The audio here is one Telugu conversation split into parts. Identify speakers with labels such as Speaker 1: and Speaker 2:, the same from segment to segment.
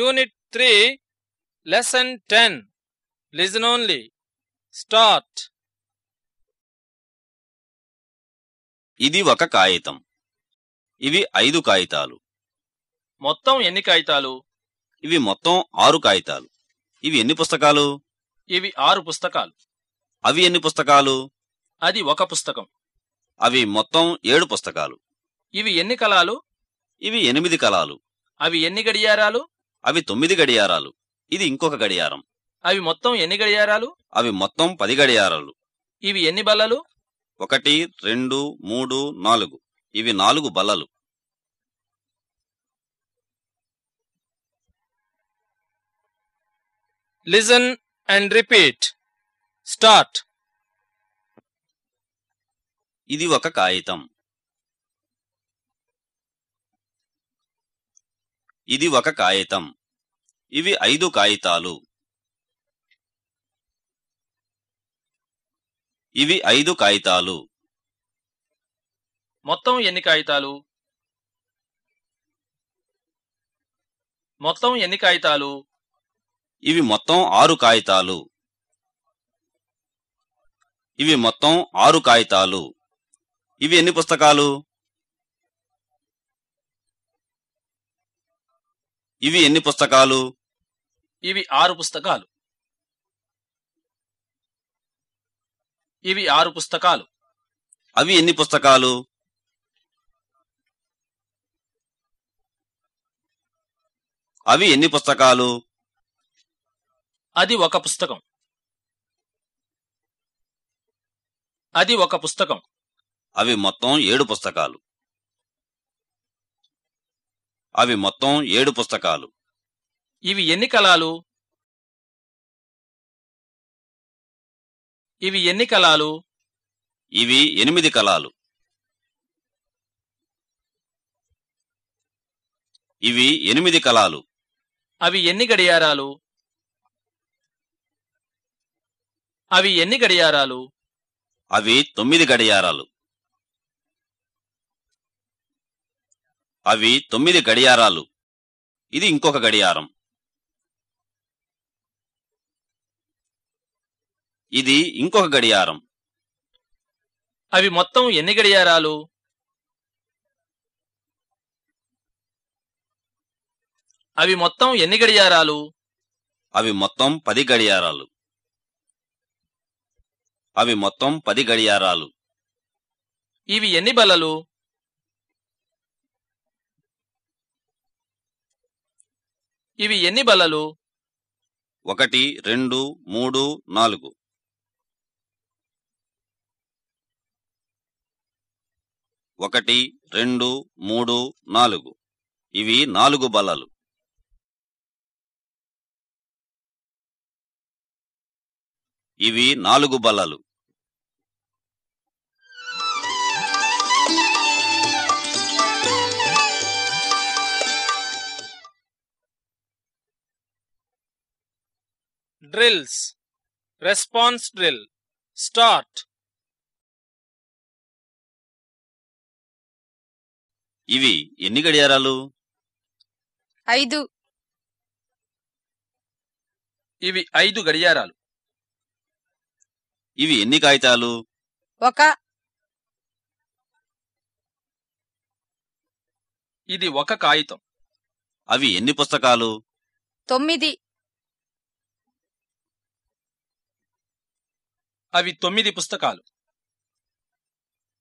Speaker 1: Unit three lesson ten listen only start
Speaker 2: ఇది ఒక కాగితం. ఇవి ఐదు కాగితాలు.
Speaker 1: మొత్తం ఎన్ని కాగితాలు?
Speaker 2: ఇవి మొత్తం ఆరు కాగితాలు. ఇవి ఎన్ని పుస్తకాలు?
Speaker 1: ఇవి ఆరు పుస్తకాలు.
Speaker 2: అవి ఎన్ని పుస్తకాలు?
Speaker 1: అది ఒక పుస్తకం.
Speaker 2: అవి మొత్తం ఏడు పుస్తకాలు.
Speaker 1: ఇవి ఎన్ని కలాలు
Speaker 2: ఇవి ఎనిమిది కలాలు
Speaker 1: అవి ఎన్ని గడియారాలు?
Speaker 2: అవి తొమ్మిది గడియారాలు. ఇది ఇంకొక గడియారం.
Speaker 1: అవి మొత్తం ఎన్ని గడియారాలు?
Speaker 2: అవి మొత్తం పది గడియారాలు.
Speaker 1: ఇవి ఎన్ని బల్లలు?
Speaker 2: ఒకటి రెండు మూడు నాలుగు. ఇవి నాలుగు బల్లలు.
Speaker 1: లిజన్ అండ్ రిపీట్ స్టార్ట్
Speaker 2: ఇది ఒక కాగితం. ఇది ఒక కాగితం. ఇవి ఐదు కాగితాలు. ఇవి ఐదు కాగితాలు.
Speaker 1: మొత్తం ఎన్ని కాగితాలు? మొత్తం ఎన్ని కాగితాలు?
Speaker 2: ఇవి మొత్తం ఆరు కాగితాలు. ఇవి మొత్తం ఆరు కాగితాలు. ఇవి ఎన్ని పుస్తకాలు? ఇవి ఎన్ని పుస్తకాలు?
Speaker 1: ఇవి ఆరు పుస్తకాలు. ఇవి ఆరు పుస్తకాలు.
Speaker 2: అవి ఎన్ని పుస్తకాలు? అవి ఎన్ని పుస్తకాలు?
Speaker 1: అది ఒక పుస్తకం. అది ఒక పుస్తకం.
Speaker 2: అవి మొత్తం ఏడు పుస్తకాలు. అవి మొత్తం ఏడు పుస్తకాలు.
Speaker 1: ఇవి ఎన్ని కలాలు ఇవి ఎన్ని కలాలు
Speaker 2: ఇవి ఎనిమిది కలాలు ఇవి ఎనిమిది కలాలు
Speaker 1: అవి ఎన్ని గడియారాలు? అవి ఎన్ని గడియారాలు?
Speaker 2: అవి తొమ్మిది గడియారాలు. అవి తొమ్మిది గడియారాలు. ఇది ఇంకొక గడియారం. ఇది ఇంకొక గడియారం.
Speaker 1: అవి మొత్తం ఎన్ని గడియారాలు? అవి మొత్తం ఎన్ని గడియారాలు?
Speaker 2: అవి మొత్తం పది గడియారాలు. అవి మొత్తం పది గడియారాలు.
Speaker 1: ఇవి ఎన్ని బల్లలు? ఇవి ఎన్ని బల్లలు?
Speaker 2: ఒకటి రెండు మూడు నాలుగు. ఒకటి రెండు మూడు నాలుగు. ఇవి నాలుగు బలలు. ఇవి నాలుగు బలలు.
Speaker 1: డ్రిల్స్ రెస్పాన్స్ డ్రిల్ స్టార్ట్
Speaker 2: ఇవి ఎన్ని గడియారాలు?
Speaker 3: ఐదు.
Speaker 1: ఇవి ఐదు గడియారాలు.
Speaker 2: ఇవి ఎన్ని కాగితాలు?
Speaker 3: ఒక.
Speaker 1: ఇది ఒక కాగితం.
Speaker 2: అవి ఎన్ని పుస్తకాలు?
Speaker 3: తొమ్మిది.
Speaker 1: అవి తొమ్మిది పుస్తకాలు.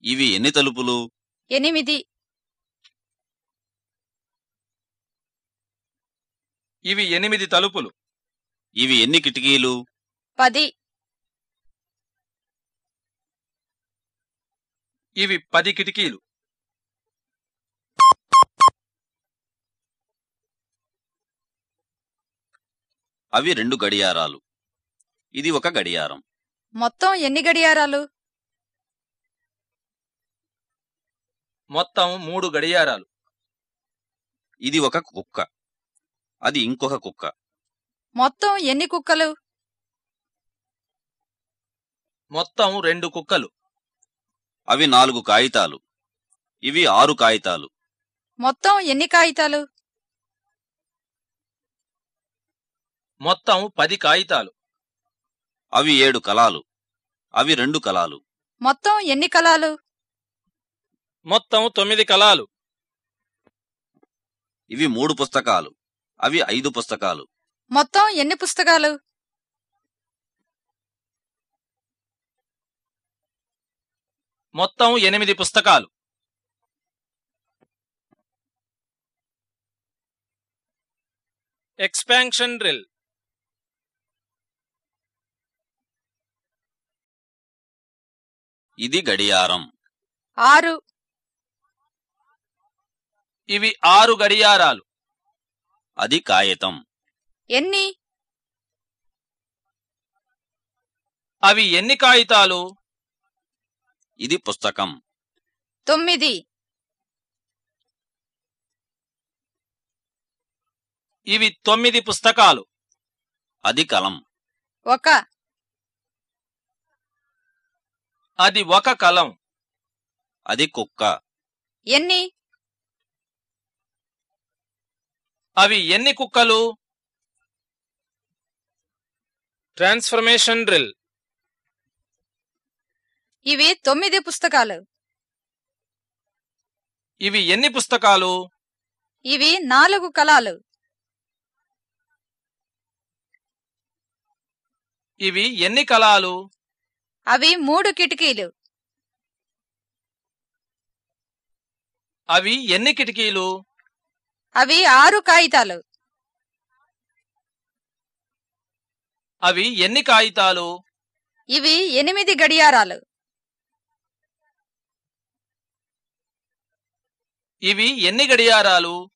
Speaker 2: ఇవి ఎన్ని తలుపులు?
Speaker 3: ఎనిమిది.
Speaker 1: ఇవి ఎనిమిది తలుపులు.
Speaker 2: ఇవి ఎన్ని కిటికీలు?
Speaker 3: పది.
Speaker 1: ఇవి పది కిటికీలు.
Speaker 2: అవి రెండు గడియారాలు. ఇది ఒక గడియారం.
Speaker 3: మొత్తం ఎన్ని గడియారాలు?
Speaker 1: మొత్తం మూడు గడియారాలు.
Speaker 2: ఇది ఒక కుక్క. అది ఇంకొక కుక్క.
Speaker 3: మొత్తం ఎన్ని కుక్కలు?
Speaker 1: మొత్తం రెండు కుక్కలు.
Speaker 2: అవి నాలుగు కాగితాలు. ఇవి ఆరు కాగితాలు.
Speaker 3: మొత్తం ఎన్ని కాగితాలు?
Speaker 1: మొత్తం పది కాగితాలు.
Speaker 2: అవి ఏడు కలాలు అవి రెండు కలాలు
Speaker 3: మొత్తం ఎన్ని కలాలు
Speaker 1: మొత్తం తొమ్మిది కలాలు
Speaker 2: ఇవి మూడు పుస్తకాలు. అవి ఐదు పుస్తకాలు.
Speaker 3: మొత్తం ఎన్ని పుస్తకాలు?
Speaker 1: మొత్తం ఎనిమిది పుస్తకాలు. Expansion drill.
Speaker 2: ఇది గడియారం.
Speaker 3: ఆరు.
Speaker 1: ఇవి ఆరు గడియారాలు.
Speaker 2: అది కాగితం
Speaker 3: ఎన్ని?
Speaker 1: అవి ఎన్ని కాగితాలు
Speaker 2: ఇది పుస్తకం.
Speaker 3: తొమ్మిది.
Speaker 1: ఇవి తొమ్మిది పుస్తకాలు.
Speaker 2: అది కలం.
Speaker 3: ఒక.
Speaker 1: అది ఒక కలం.
Speaker 2: అది కుక్క.
Speaker 3: ఎన్ని?
Speaker 1: అవి ఎన్ని కుక్కలు? Transformation drill.
Speaker 3: ఇవి తొమ్మిది పుస్తకాలు.
Speaker 1: ఇవి ఎన్ని పుస్తకాలు?
Speaker 3: ఇవి నాలుగు కలాలు
Speaker 1: ఇవి ఎన్ని కలాలు
Speaker 3: అవి మూడు కిటికీలు.
Speaker 1: అవి ఎన్ని కిటికీలు?
Speaker 3: అవి ఆరు కాగితాలు.
Speaker 1: అవి ఎన్ని కాగితాలు?
Speaker 3: ఇవి ఎనిమిది గడియారాలు.
Speaker 1: ఇవి ఎన్ని గడియారాలు?